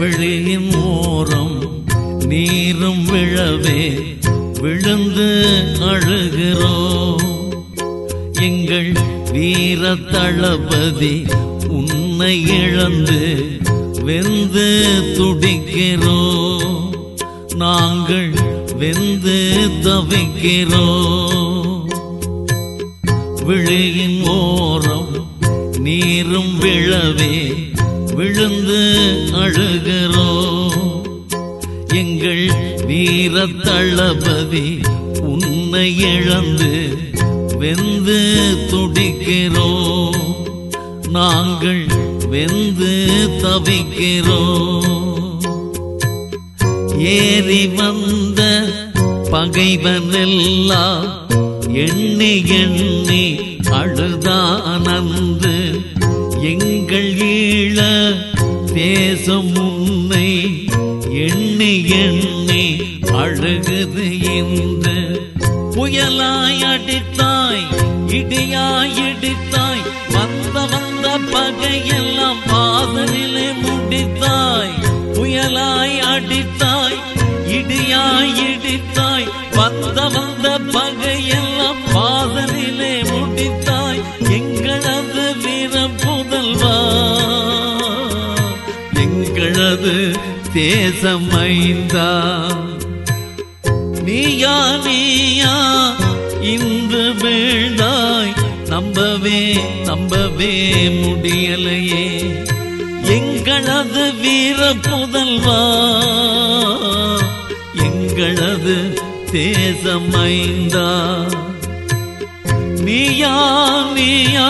ஓரம் நீரும் விழவே விழுந்து அழுகிறோம் எங்கள் வீர தளபதி உன்னை இழந்து வெந்து துடிக்கிறோம் நாங்கள் வெந்து தவிக்கிறோம் விழியின் ஓரம் நீரும் விழவே விழுந்து அழுகிறோ? எங்கள் வீர தளபதி உன்னை இழந்து வெந்து துடிக்கிறோ? நாங்கள் வெந்து தவிக்கிறோ? ஏறி வந்த பகைவனெல்லாம் எண்ணி எண்ணி அழுதானந்து எங்கள் ஈழ தேசம் உன்னை எண்ணி எண்ணி அழுகுது இந்த புயலாய் அடித்தாய் இடியாய் இடித்தாய் வந்த வந்த பகையெல்லாம் பாதனிலே முடித்தாய் புயலாய் அடித்தாய் இடியாய் இடித்தாய். தேசம் ஐந்தா நீயா நீயா இன்று வீழ்ந்தாய். நம்பவே நம்பவே முடியலையே. எங்களது வீர புதல்வா எங்களது தேசம் ஐந்தா நீயா நீயா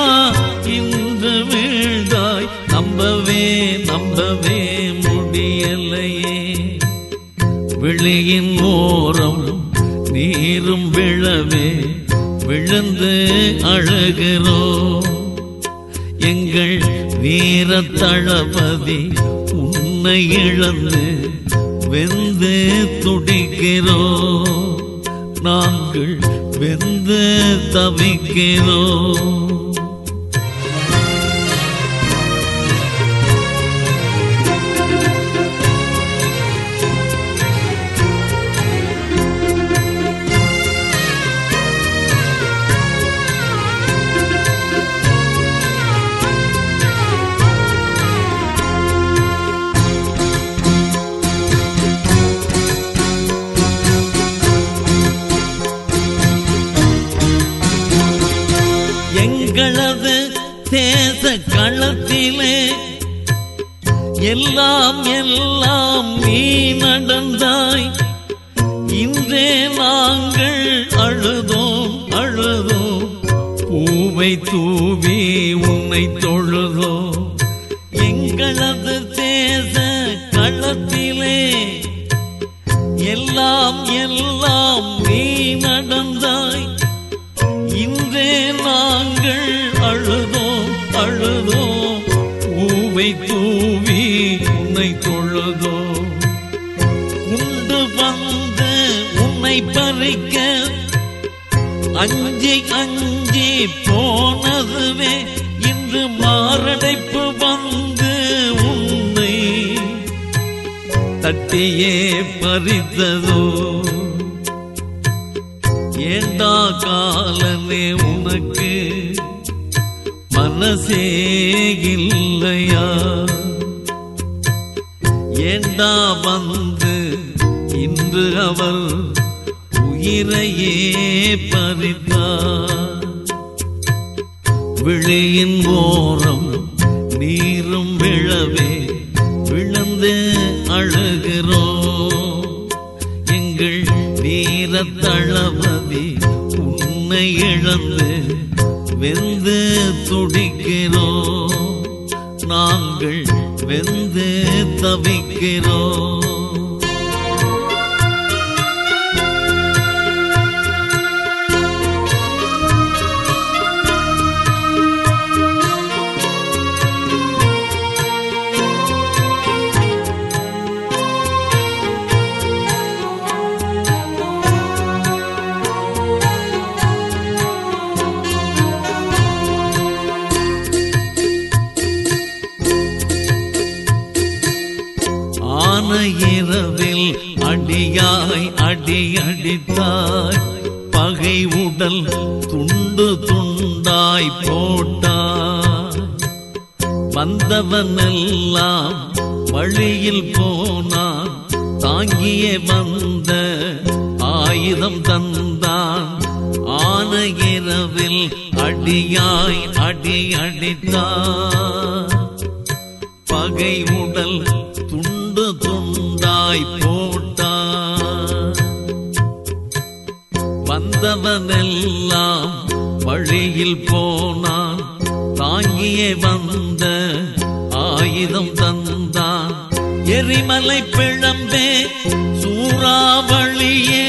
இன்று வீழ்ந்தாய். நம்பவே நம்பவே முடியலையே விழியின் ஓரம் நீரும் விழவே விழுந்து அழுகிறோ. எங்கள் வீர தளபதி உன்னை இழந்து வெந்து துடிக்கிறோ. நாங்கள் வெந்து தவிக்கிறோம் நீ நடந்தாய். இன்றே நாங்கள் அழுதோம் அழுதோம். பூவை தூவி உன்னை தொழுதோ எங்களது தேச களத்திலே எல்லாம் எல்லாம் நீ நடந்தாய். இன்றே நாங்கள் அழுதோம் அழுதோம். பூவை தூவி உன்னை தொழுதோ பறிக்க அஞ்சே அஞ்சே போனதுவே இன்று மாரடைப்பு வந்து உன்னை தட்டியே பறித்ததோ. ஏண்டா காலமே உனக்கு? மனசே இல்லையா? ஏண்டா வந்து இன்று அவர் இறையே பறித்தார். விழியின் ஓரம் நீரும் விழவே விழுந்து அழுகிறோம். எங்கள் வீர உன்னை இழந்து வெந்து துடிக்கிறோம். நாங்கள் வெந்து தவிக்கிறோம். அடி அடித்தாய் பகை உடல் துண்டு துண்டாய் போட்டாய். வந்தவனெல்லாம் வழியில் போனான் தாங்கியே வந்த ஆயுதம் தந்தான். ஆன இரவில் அடியாய் அடி அடித்தான் பகை உடல் துண்டு துண்டாய் வந்தவனெல்லாம் வழியில் போனான். தாங்கியே வந்த ஆயுதம் தந்தான். எரிமலை பிழம்பே சூறாவளியே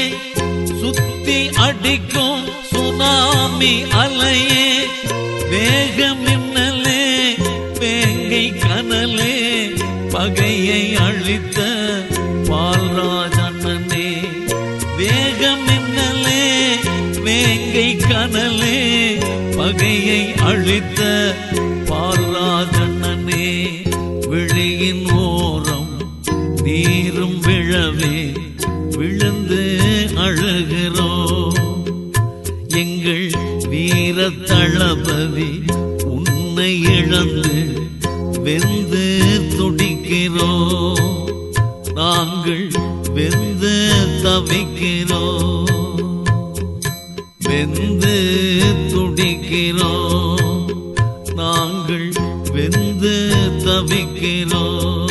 சுத்தி அடிக்கும் சுனாமி அலையே வேக மின்னலே வேங்கை கனலே பகையை அழித்த வேங்கை பகையை அழித்த பால்ராஜனே விழியின் ஓரம் நீரும் விழவே விழுந்து அழுகிறோ. எங்கள் வீர தளபதி உன்னை இழந்து வெந்து துடிக்கிறோ. நாங்கள் வெந்து தவிக்கிறோம் வெந்து துடிக்கிறோம். நாங்கள் வெந்து தவிக்கிறோம்.